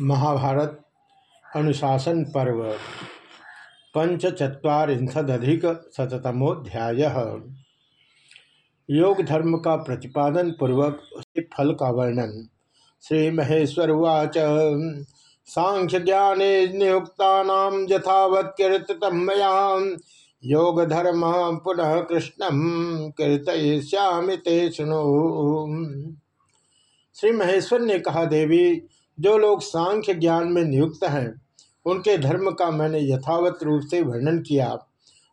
महाभारत, अनुशासन पर्व, पंचचत्वारिंशदधिक शतमोध्याय योग धर्म का प्रतिपादन पूर्वक उसके फल का वर्णन। श्री महेश्वर उवाच, सांख्य ज्ञान नियुक्ता यथावत कीर्तम मया। योग धर्म पुनः कृष्णम कीर्तयिष्यामि ते श्री महेश्वर ने कहा, देवी जो लोग सांख्य ज्ञान में नियुक्त हैं, उनके धर्म का मैंने यथावत रूप से वर्णन किया।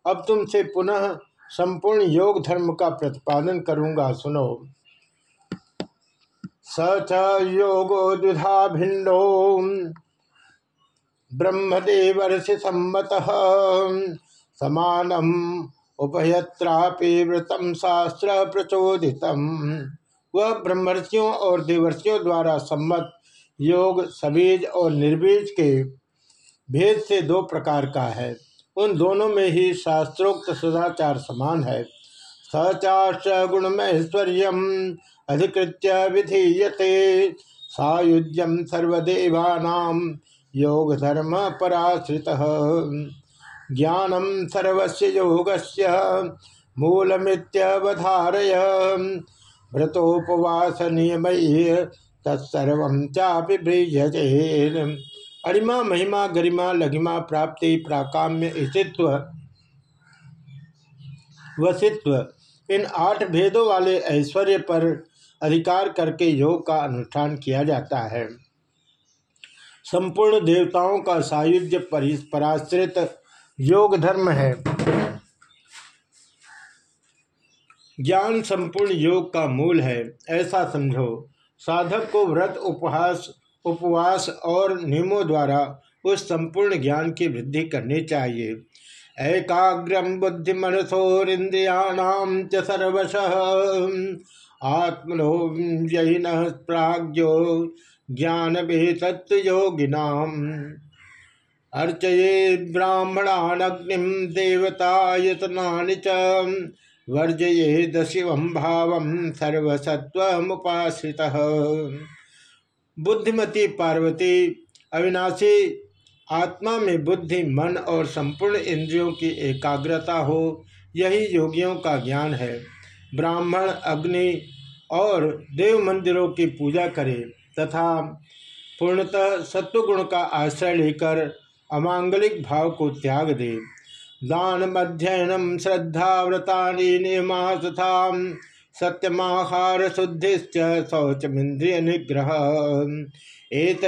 अब तुमसे पुनः संपूर्ण योग धर्म का प्रतिपादन करूँगा, सुनो। स च योगो दुधा भिन्नो। ब्रह्मदेवर्षि सम्मत। समानम उपयत्रापि व्रतम शास्त्र प्रचोदितम वह ब्रह्मर्षियों और देवर्षियों द्वारा सम्मत योग सबीज और निर्बीज के भेद से दो प्रकार का है। उन दोनों में ही शास्त्रोक्त सदाचार समान है। सचाश गुणमैश्वर्य अधिकृत्य विधीयते। सायुज्यम सर्वदेवानाम योग धर्म पराश्रित। ज्ञानम सर्वस्य योगस्य मूलमित्यवधारय। व्रतोपवास नियम तत्सर्व चापि अरिमा, महिमा, गरिमा, लघिमा, प्राप्ति, प्राकाम्य, स्थित्व, वसित्व, इन आठ भेदों वाले ऐश्वर्य पर अधिकार करके योग का अनुष्ठान किया जाता है। संपूर्ण देवताओं का सायुज्य पराश्रित योग धर्म है। ज्ञान संपूर्ण योग का मूल है। ऐसा समझो साधक को व्रत, उपहास, उपवास और नियमों द्वारा उस संपूर्ण ज्ञान की वृद्धि करनी चाहिए। एकाग्रम बुद्धि मनसोरिंद्रियाणाम च सर्वश। आत्मनो जैन प्राज्ञो ज्ञान तत्व योगिनाम अर्चये ब्राह्मणानग्निम देवतायतना च। वर्जये शिव भाव सर्वसत्व मुश्रित बुद्धिमती पार्वती, अविनाशी, आत्मा में बुद्धि, मन और संपूर्ण इंद्रियों की एकाग्रता हो, यही योगियों का ज्ञान है। ब्राह्मण, अग्नि और देव मंदिरों की पूजा करे तथा पूर्णतः सत्वगुण का आश्रय लेकर अमांगलिक भाव को त्याग दे। दान श्रद्धा व्रता नियमा तथा सत्यमाहार शुद्धिश्च शौचमिंद्रिय निग्रह एक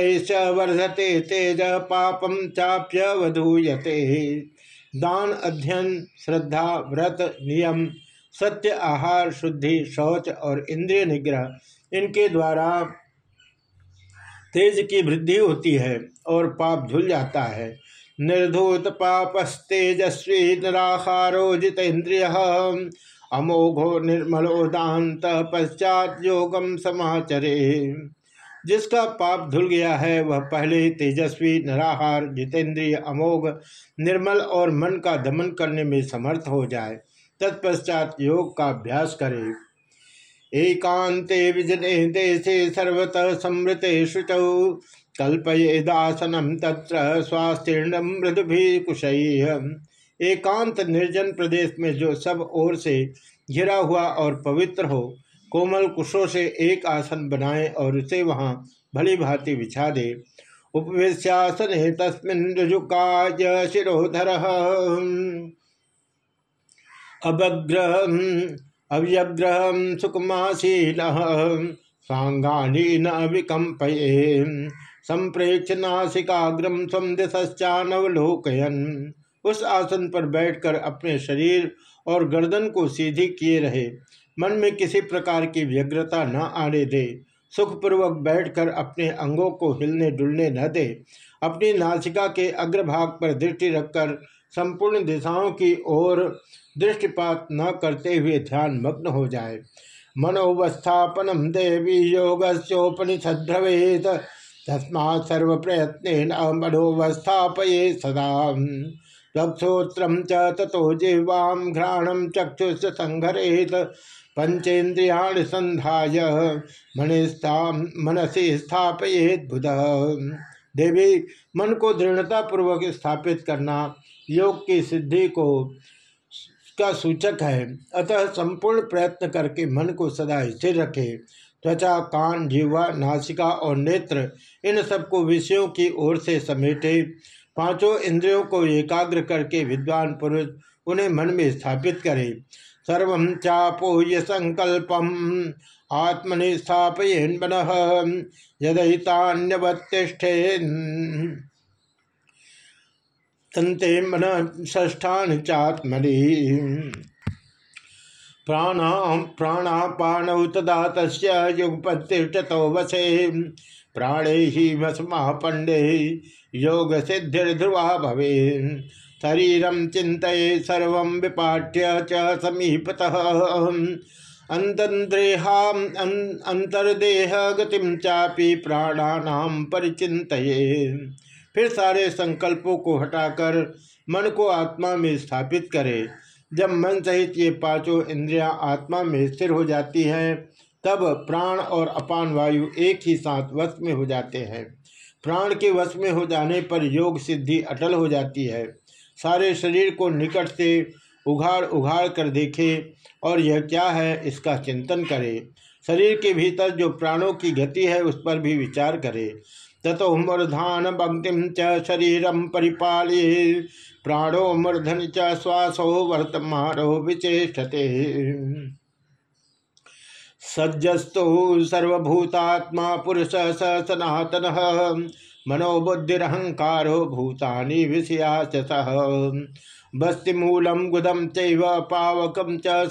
वर्धते तेज पापम चाप्य वधूयते दान अध्ययन, श्रद्धा, व्रत, नियम, सत्य, आहार, शुद्धि, शौच और इंद्रिय निग्रह इनके द्वारा तेज की वृद्धि होती है और पाप धुल जाता है। निर्धूत पापस्तेजस्वी निराहारो जितेन्द्रिय अमोघो निर्मलो दात पश्चात योगम समाचरे। जिसका पाप धुल गया है, वह पहले तेजस्वी निराहार जितेंद्रिय अमोघ, निर्मल और मन का दमन करने में समर्थ हो जाए, तत्पश्चात योग का अभ्यास करे। एकांते विजने देशे सर्वतः समृते शुचौ कल्पये दासनम तत्र स्वास्थ्य भी कुशई एकांत निर्जन प्रदेश में जो सब ओर से घिरा हुआ और पवित्र हो, कोमल कुशों से एक आसन बनाए और उसे वहाँ भली भांति बिछा दे। उपवेश्यासन तस्मिन शिरोधर। अभग्रह, अव्यग्रह सुकुमाशील। सांगानी न विकम्पये। संप्रेक्ष नासिकाग्रम स्व दिशानवलोकयन उस आसन पर बैठकर अपने शरीर और गर्दन को सीधी किए रहे। मन में किसी प्रकार की व्यग्रता न आने दे। सुखपूर्वक बैठकर अपने अंगों को हिलने डुलने न दे। अपनी नासिका के अग्रभाग पर दृष्टि रखकर संपूर्ण दिशाओं की ओर दृष्टिपात न करते हुए ध्यान मग्न हो जाए। मनोवस्थापनम देवी योगस्ोपनिषद्रवेद तस्मा सर्व प्रयत्न मनोवस्थापये सदा चक्षुत्र तथो जिह्वाम घ्राणम चक्षुष संघरेत पंचेन्द्रिया संध्याय मनिस्था मनसी स्थापयेत बुध। देवी, मन को दृढ़ता पूर्वक स्थापित करना योग की सिद्धि को का सूचक है। अतः संपूर्ण प्रयत्न करके मन को सदा स्थिर रखे। त्वचा, कान जीवा नासिका और नेत्र, इन सबको विषयों की ओर से समेटे। पाँचों इंद्रियों को एकाग्र करके विद्वान पुरुष उन्हें मन में स्थापित करे। सर्व चापोह्य संकल्पम आत्मनि स्थापयन मन यदहितान्यवतिष्ठे तंते मन ष्ठान चात्मनि। प्राणा प्राणापानौ तदा युगपत्तिष्ठतो वसे। प्राणे ही वसमा पंडे योग सिद्धिर्ध्रुवा भवे शरीरम चिंत सर्व विपाट्य च समीपतः। अंतर्देहा गतिम चापी प्राणानाम परिचित फिर सारे संकल्पों को हटाकर मन को आत्मा में स्थापित करे। जब मन सहित ये पाँचों इंद्रियाँ आत्मा में स्थिर हो जाती हैं, तब प्राण और अपान वायु एक ही साथ वश में हो जाते हैं। प्राण के वश में हो जाने पर योग सिद्धि अटल हो जाती है। सारे शरीर को निकट से उघाड़ उघाड़ कर देखे और यह क्या है इसका चिंतन करे। शरीर के भीतर जो प्राणों की गति है उस पर भी विचार करे। ततो मूर्धान भक्तिम च शरीरम परिपाली प्राणो मूर्धन च श्वासो वर्तमानो विचेषते सज्जस्तु सर्वभूतात्मा पुरुष स सनातन मनोबुद्धिहंकारो भूतानि विषया सह बस्तिमूलम गुदम चैव पावकम च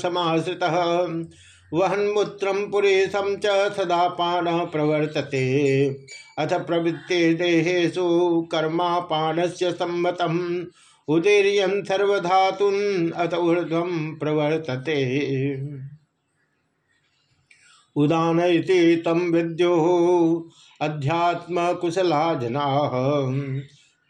वहन्मूत्रम पुरेशम च सदा पान प्रवर्तते। अथ प्रवृत्ति देहेशु कर्मा पान से सम्मतम। उदीर्यम सर्वधातुन अथ ऊर्धम प्रवर्तते। उदान तम विद्यो अध्यात्म कुशला जना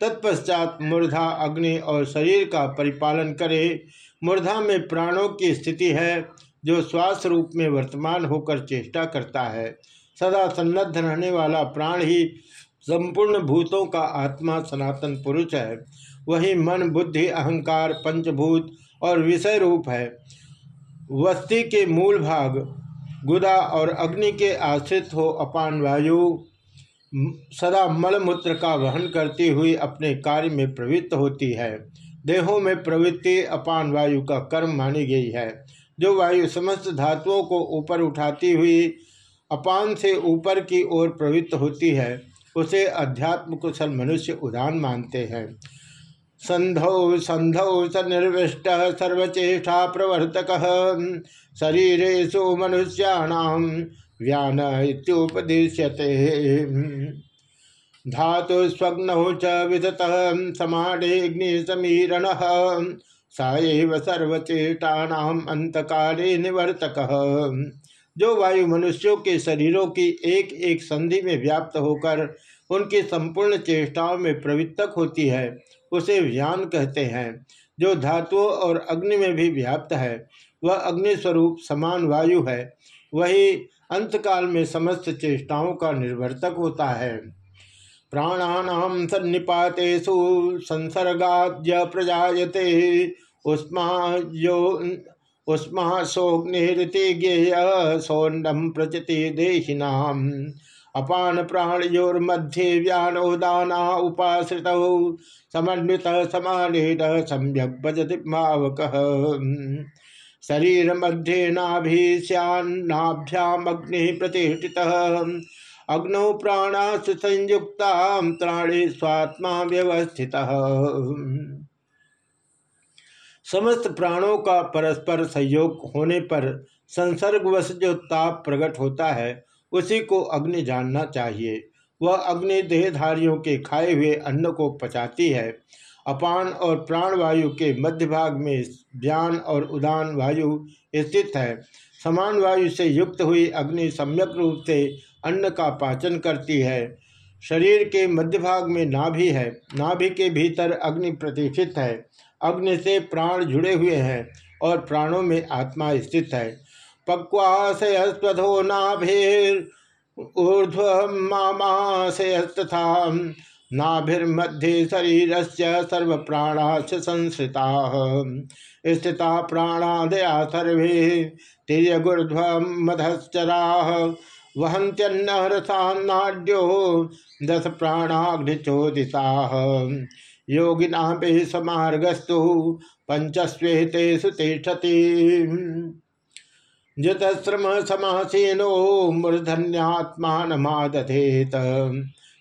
तत्पश्चात मूर्धा अग्नि और शरीर का परिपालन करे। मूर्धा में प्राणों की स्थिति है। जो श्वास रूप में वर्तमान होकर चेष्टा करता है, सदा सन्नद्ध रहने वाला प्राण ही संपूर्ण भूतों का आत्मा सनातन पुरुष है। वही मन, बुद्धि, अहंकार, पंचभूत और विषय रूप है। वस्ती के मूल भाग, गुदा और अग्नि के आश्रित हो अपान वायु, सदा मलमूत्र का वहन करती हुई अपने कार्य में प्रवृत्त होती है। देहों में प्रवृत्ति अपान वायु का कर्म मानी गई है। जो वायु समस्त धातुओं को ऊपर उठाती हुई अपान से ऊपर की ओर प्रवृत्त होती है, उसे अध्यात्म कुशल मनुष्य उदान मानते हैं। संधौ संधौ स निर्विष्ट सर्वचेष्टा प्रवर्तक शरीरेशु मनुष्याणाम व्यान इत्युपदिश्यते। धातु स्वग्नौ च विदतः समाडेग्निसमीरण साएव सर्वचेष्टानाम अंतकाले निवर्तक। जो वायु मनुष्यों के शरीरों की एक एक संधि में व्याप्त होकर उनकी संपूर्ण चेष्टाओं में प्रवृत्तक होती है, उसे व्यान कहते हैं। जो धातुओं और अग्नि में भी व्याप्त है, वह अग्नि स्वरूप समान वायु है। वही अंतकाल में समस्त चेष्टाओं का निर्वर्तक होता है। प्राणानाम सन्निपातेषु संसर्गाद्य प्रजायते। उष्मा यो उष्मा सोग्निति ज्ञेय सौंडम प्रचति देहिनाम अपान प्राणयोर्मध्ये व्यानोदाना उपाश्रित। समन्वित समानेन सम्यक भजति मावक। शरीर मध्ये नाभ्यामग्नि प्रतिष्ठित। अग्नौ प्राणास संयुक्ता त्राणे स्वात्मा व्यवस्थित। समस्त प्राणों का परस्पर संयोग होने पर संसर्गवश जो ताप प्रकट होता है, उसी को अग्नि जानना चाहिए। वह अग्नि देहधारियों के खाए हुए अन्न को पचाती है। अपान और प्राण वायु के मध्य भाग में ज्ञान और उदान वायु स्थित है। समान वायु से युक्त हुई अग्नि सम्यक रूप से अन्न का पाचन करती है। शरीर के मध्य भाग में नाभि है। नाभि के भीतर अग्नि प्रतिष्ठित है। अग्नि से प्राण जुड़े हुए हैं और प्राणों में आत्मा स्थित है। पक्वाशयस्वधो नाभिर् ऊर्ध्व मामाशयस्तथा नाभिर्मध्ये शरीर से सर्व प्राणा संश्रिता। स्थिता प्राणादया सर्वे तेज गुरुध्व मधश्चरा वहंत्यन्न रसान्नाड्यो दस प्राणाग्निचोदिता योगिना पे समार्गस्तु पंचस्वेतेषु तिष्ठति। जतश्रम समासीनो मूर्धन्यात्मानमादधेत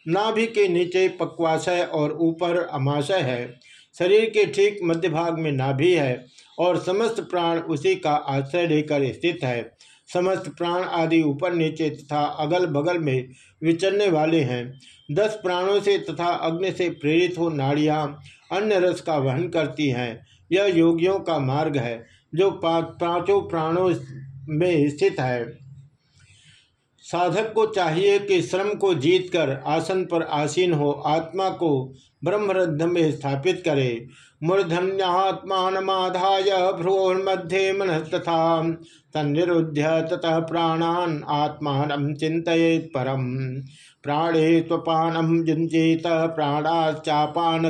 नाभि के नीचे पक्वाशय और ऊपर अमाशय है। शरीर के ठीक मध्य भाग में नाभि है और समस्त प्राण उसी का आश्रय लेकर स्थित है। समस्त प्राण आदि ऊपर नीचे तथा अगल बगल में विचरने वाले हैं। दस प्राणों से तथा अग्नि से प्रेरित हो नाड़ियाँ अन्य रस का वहन करती हैं। यह योगियों का मार्ग है, जो पाँचों प्राणों में स्थित है। साधक को चाहिए कि श्रम को जीतकर आसन पर आसीन हो, आत्मा को ब्रह्मरद्ध में स्थापित करे। मूर्धन्यात्मानमाधाय भ्रुवोन्मध्ये मन तथा तनिरुद्ध ततः प्राणान आत्मान चिंतित परम। प्राणे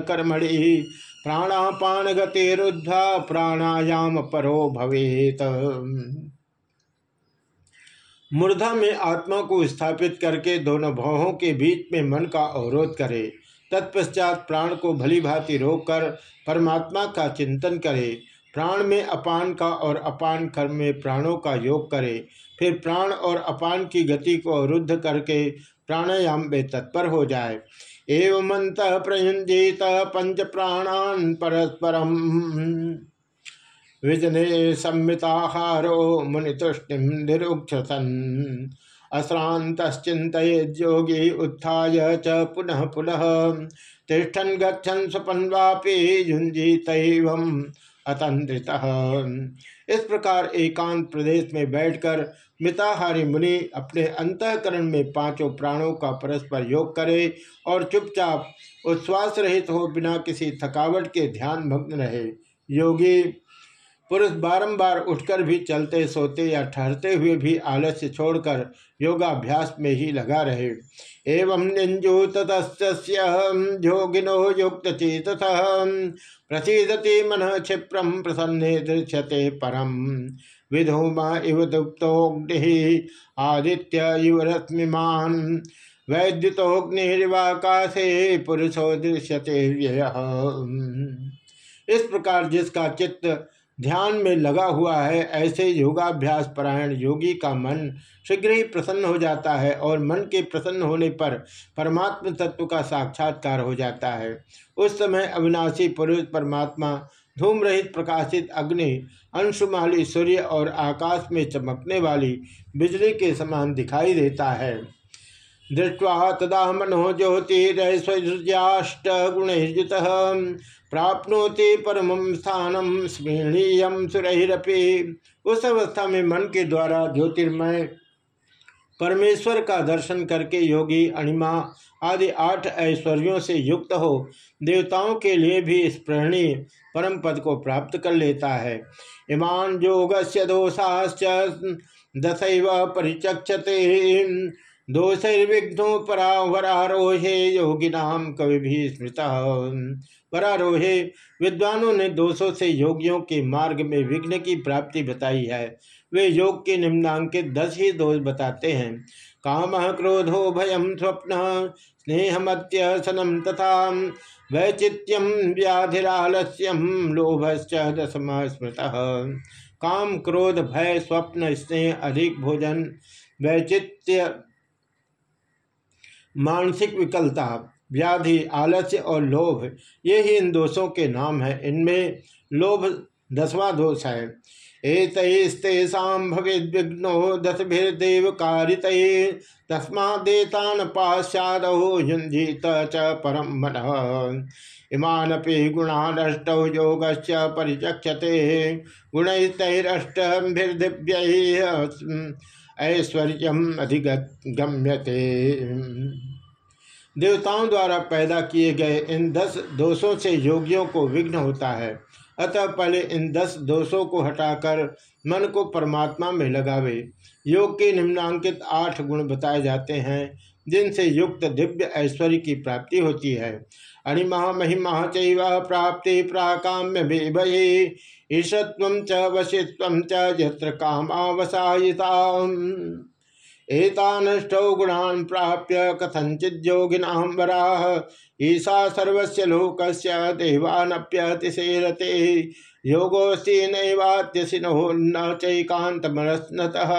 कर्मणि प्राणापान गतिरुद्ध प्राणायाम परो भवेत। मूर्धा में आत्मा को स्थापित करके दोनों भावों के बीच में मन का अवरोध करे। तत्पश्चात प्राण को भली भांति रोककर परमात्मा का चिंतन करे, प्राण में अपान का और अपान कर्म में प्राणों का योग करे, फिर प्राण और अपान की गति को अवरुद्ध करके प्राणायाम में तत्पर हो जाए। एवं अंत प्रयुंजित पंच प्राणान परस्परम। विजने संमिताहारो मुनितुष्टिम निरुक्षसन। अश्रांतश्चित योगी उत्थाय च पुनः पुनः। तिष्ठन गच्छन स्वपन वापी युंजित अतंत्रित इस प्रकार एकांत प्रदेश में बैठकर मिताहारी मुनि अपने अंतकरण में पाँचों प्राणों का परस्पर योग करे और चुपचाप उच्छ्वास रहित हो बिना किसी थकावट के ध्यान मग्न रहे। योगी पुरुष बारंबार उठकर भी चलते, सोते या ठहरते हुए भी आलस्य छोड़कर योगाभ्यास में ही लगा रहे। एवं निंजु ततस्योगिनो युक्त चेत प्रसीदति मन क्षिप्रम प्रसन्ने दृश्यते परम। विधूमा इव दुप्तोग्नि आदित्य इव रश्मिमान वैद्युतोग्निर्वाकाशे पुरुषो दृश्यते व्यय। इस प्रकार जिसका चित्त ध्यान में लगा हुआ है, ऐसे योगाभ्यास परायण योगी का मन शीघ्र ही प्रसन्न हो जाता है और मन के प्रसन्न होने पर परमात्म तत्व का साक्षात्कार हो जाता है। उस समय अविनाशी पुरुष परमात्मा धूम रहित प्रकाशित अग्नि, अंशुमाली सूर्य और आकाश में चमकने वाली बिजली के समान दिखाई देता है। दृष्टवा तदा मनो ज्योतिरैश्वर्याष्ट गुणयुत प्राप्नोति परम स्थानम स्मरणीय सुरहिरपि उस अवस्था में मन के द्वारा ज्योतिर्मय परमेश्वर का दर्शन करके योगी, अणिमा आदि आठ ऐश्वर्यों से युक्त हो, देवताओं के लिए भी स्मरणीय परम पद को प्राप्त कर लेता है। इमान योग से दोषाश्च दशैव परिचक्षते। दोषैर्विघ्नो परावरारोहे योगिनाम कवि भी स्मृता परारोहे, विद्वानों ने दोषों से योगियों के मार्ग में विघ्न की प्राप्ति बताई है। वे योग के निम्नांकित दस ही दोष बताते हैं। काम क्रोधो भयम स्वप्न स्नेहमत्य सनम तथा वैचित्यम व्याधिरालस्यम लोभश्च दसम स्मृत काम, क्रोध, भय, स्वप्न, स्नेह, अधिक भोजन, वैचित्य मानसिक विकलता, व्याधि, आलस्य और लोभ, ये ही इन दोषों के नाम हैं। इनमें लोभ दसवां दोष है। एतस्तेषा भविद्विघ्नो दसभिर्देव कारित तस्मादेतान पाश्चादो युंजीत च परम मन। इमानपि गुणानष्टौ योगश्च परिचक्षते। गुणैस्तैरष्टभिर्दिव्य ऐश्वर्य अधिगम्यते। देवताओं द्वारा पैदा किए गए इन दस दोषों से योगियों को विघ्न होता है। अतः पहले इन दस दोषों को हटाकर मन को परमात्मा में लगावे। योग के निम्नांकित आठ गुण बताए जाते हैं, जिनसे युक्त दिव्य ऐश्वर्य की प्राप्ति होती है। अणिमा महिमा चैव प्राप्ति प्राकाम्य भये ईशत्व च वशित्व च यत्र कामावसायिता एतानष्टौ गुणान् प्राप्य कथञ्चिद्योगिनां वराः। ईशा सर्वस्य लोकस्य देवानप्यतिशेरते योगोऽस्ति नैवात्यसिनो न चैकान्तमनस्नतः।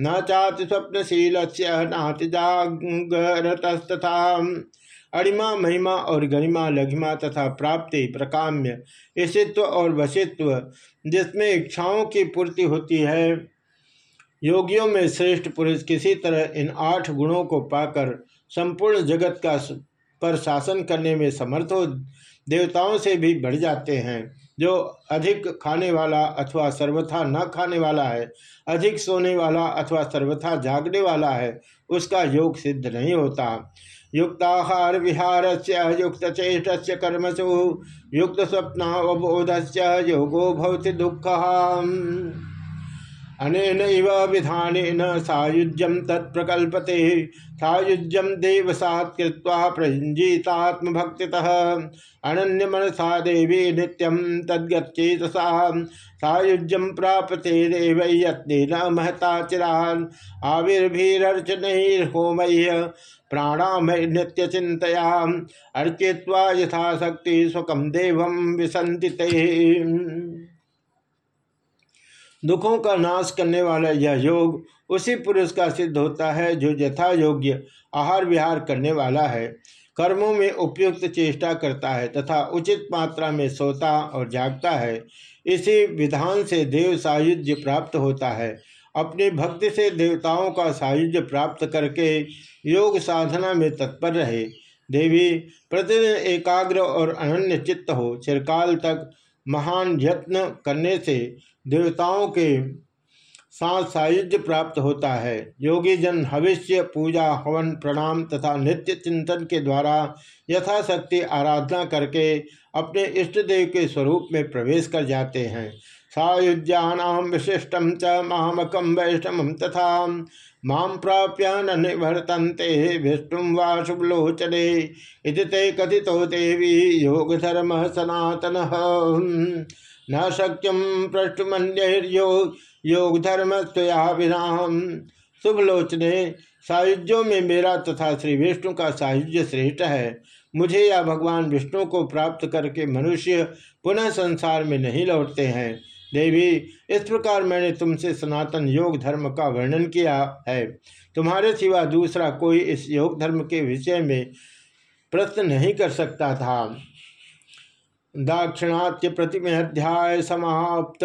न चाति स्वप्नशीलस्य नाति जागरतस्तथा अणिमा महिमा और गरिमा, लघिमा तथा प्राप्ति प्रकाम्य, ऐसेत्व और वशित्व, जिसमें इच्छाओं की पूर्ति होती है। योगियों में श्रेष्ठ पुरुष किसी तरह इन आठ गुणों को पाकर संपूर्ण जगत का पर शासन करने में समर्थ हो, देवताओं से भी बढ़ जाते हैं। जो अधिक खाने वाला अथवा सर्वथा न खाने वाला है, अधिक सोने वाला अथवा सर्वथा जागने वाला है, उसका योग सिद्ध नहीं होता। युक्ताहार विहार से युक्त चेष्ट कर्मसु युक्त स्वप्नावबोध से योगो भवति दुख। अनेन विधान सायुज्यम तत्प्रकल्पते। सायुज्यम देवसात् कृत्वा प्रयुंजितात्म भक्ति अनन्य मनसा देवी नित्यम तद्गेतसा सायुज्यम प्राप्ते देव यत्न महता चिरान। आविर्भीरर्चनैर्होमय प्राणामय नित्य चिंतया अर्चित्वा यथाशक्ति स्वकम देव विसंति दुखों का नाश करने वाला यह योग उसी पुरुष का सिद्ध होता है जो यथा योग्य आहार विहार करने वाला है। कर्मों में उपयुक्त चेष्टा करता है तथा उचित मात्रा में सोता और जागता है। इसी विधान से देव सायुज्य प्राप्त होता है। अपनी भक्ति से देवताओं का सायुज्य प्राप्त करके योग साधना में तत्पर रहे। देवी, प्रतिदिन एकाग्र और अनन्य चित्त हो। चिरकाल तक महान यत्न करने से देवताओं के साथ सायुज्य प्राप्त होता है। योगी जन भविष्य पूजा, हवन, प्रणाम तथा नित्य चिंतन के द्वारा यथाशक्ति आराधना करके अपने इष्ट देव के स्वरूप में प्रवेश कर जाते हैं। सायुज्याम विशिष्टम च मामकम वैष्णव तथा माम प्राप्य न निवर्तन्ते विष्णु वा शुभलोचने इति कथित देवी योग धर्म सनातन। न शक्यम पृष्ठमन्यो योग धर्म स्वया विराम शुभलोचने, सायुज्यों में मेरा तथा श्री विष्णु का सायुज्य श्रेष्ठ है। मुझे या भगवान विष्णु को प्राप्त करके मनुष्य पुनः संसार में नहीं लौटते हैं। देवी, इस प्रकार मैंने तुमसे सनातन योग धर्म का वर्णन किया है। तुम्हारे सिवा दूसरा कोई इस योग धर्म के विषय में प्रश्न नहीं कर सकता था। दाक्षिणात्य प्रतिमे अध्याय समाप्त